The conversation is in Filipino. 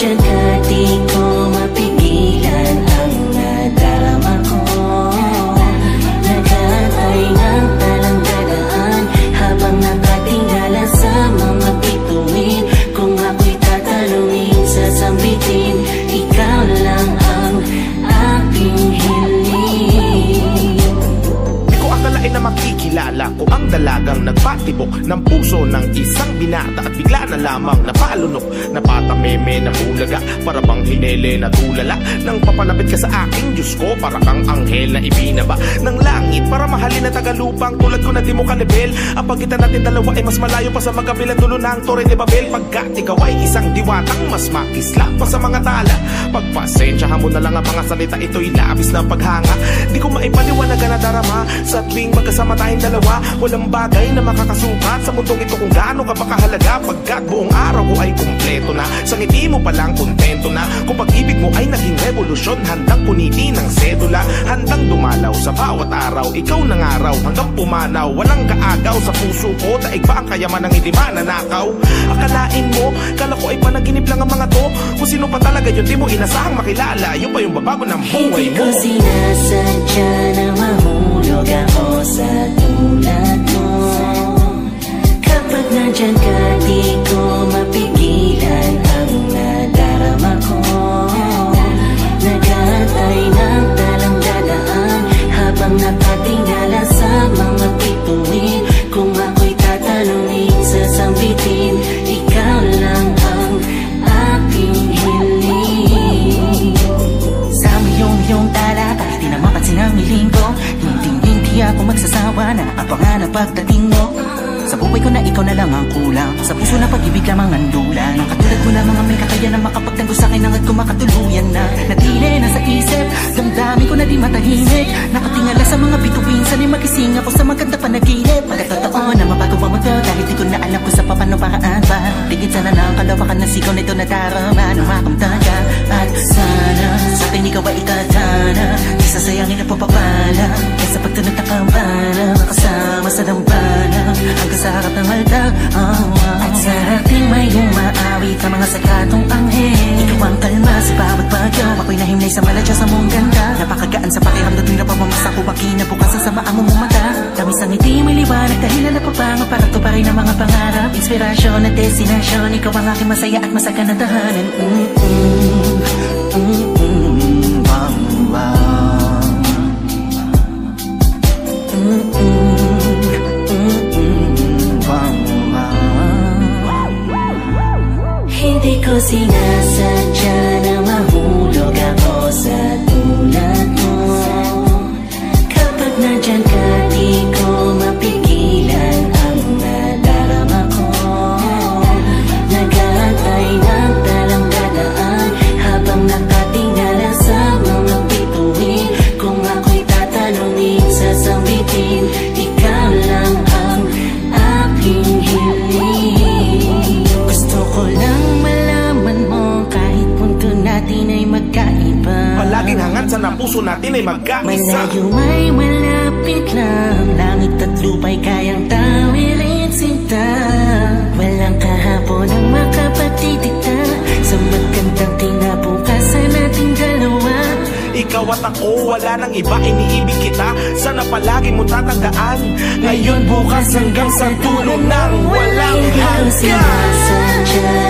get Naalala ko ang dalagang nagpatibok ng puso ng isang binata At bigla na lamang napalunok. Napatameme na bulaga Para bang hinele na tulala. Nang papalapit ka sa aking Diyos ko Para kang anghel na ibinaba Ng langit. Para mahalin na tagalupang Tulad ko na di mo kalibel Ang pagitan natin dalawa ay mas malayo pa sa magkabilang dulo ng Torre de Babel. Pagkat ikaw ay isang diwatang mas makislap pa sa mga tala. Pagpasensyahan mo na lang ang mga salita Ito'y labis na paghanga. Di ko maipaliwanagan na darama. Sa tuwing magkasama tayong dalawa Walang bagay na makakasukat. Sa mundong ito kung gaano ka ba kahalaga Pagkat buong araw ko ay kumpleto na. Sa ngiti mo palang kontento na. Kung pag-ibig mo ay naging revolusyon Handang punitin ng sedula. Handang dumalaw sa bawat araw Ikaw ng araw. Hanggang pumanaw Walang kaagaw sa puso ko. Daig pa ang kayaman ng hindi mananakaw? Akalain mo, kala ko ay panaginip lang ang mga to. Kung sino pa talaga yun, di mo inasahang makilala. Yun pa yung babago ng buhay Hindi mo. ko sinasadya na mahulog ako sa tulad mo. Kapag nandyan ka, magsasawa na ang pangarap pagdating mo. Sa buhay ko na ikaw na lang ang kulang. Sa puso na pag-ibig lamang ang dula. Nang katulad ko na mga may kakayanan Makapagtanggol sa akin hanggat ko makatuluyan na Natili na sa isip Damdamin ko na di matahimik. Nakatingala sa mga bituin Sana'y magising ako papano paraan ba Tingin sana na ang kalawakan ng sigaw nito na darama Nung makamtan ka At sana sa akin ikaw ay itatana. Di sasayangin ang papapala Kaysa pagtunod ng kampana Makasama sa dambana. Hanggang sa harap ng altar oh, oh. At sa ating may umaawit ang mga sakatong anghel. Ikaw ang kalma Inspirasyon at destinasyon Ikaw ang aking masaya at masagan na tahanan. Mm-mm. Mm-mm. Wow, wow. Hindi ko sinasadya napuso natin ay magkaisa Malayo ay malapit lang Langit at lupa'y kayang tawirin sinta. Walang kahapon ang makapatidikta Sa magandang kinabukasan nating dalawa. Ikaw at ako, wala nang iba, iniibig kita. Sana palagi mo tatandaan. Ngayon, bukas, hanggang sa tulong ng walang hanggan. sinasadya na